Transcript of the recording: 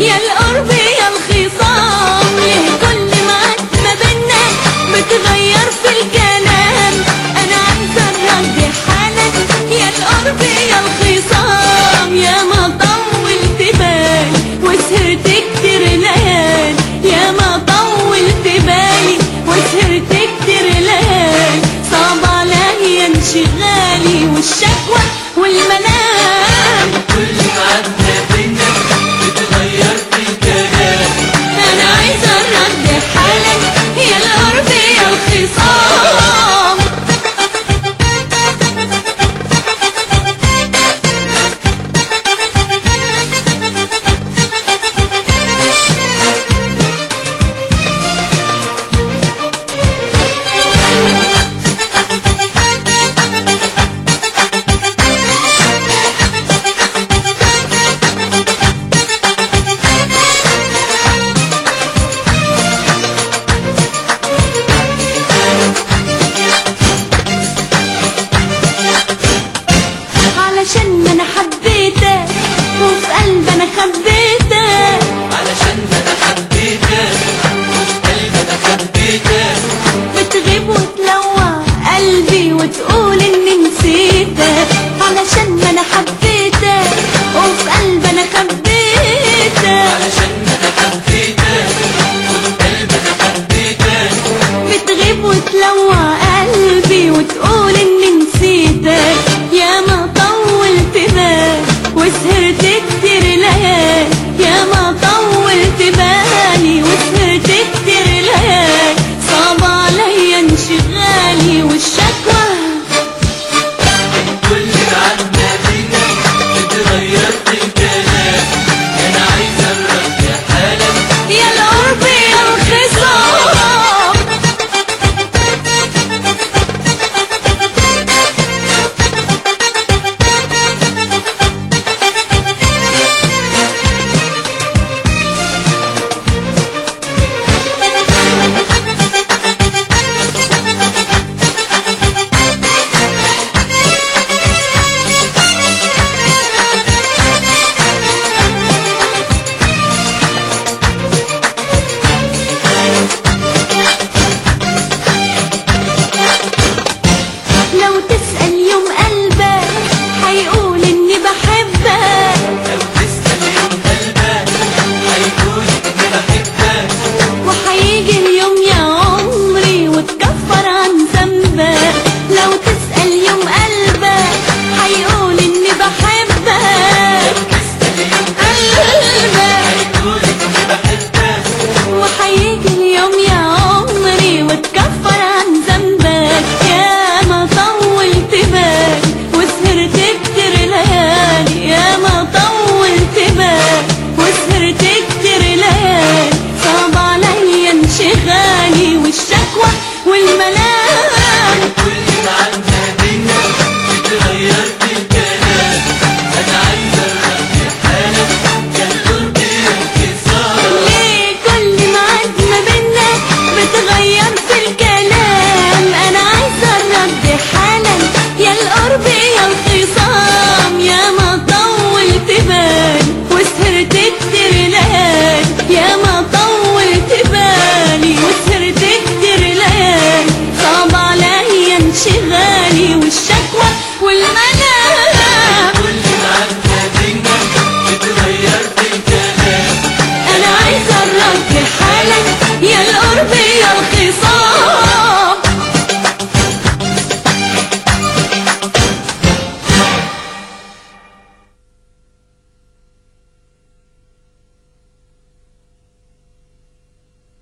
y تقول إن والملاك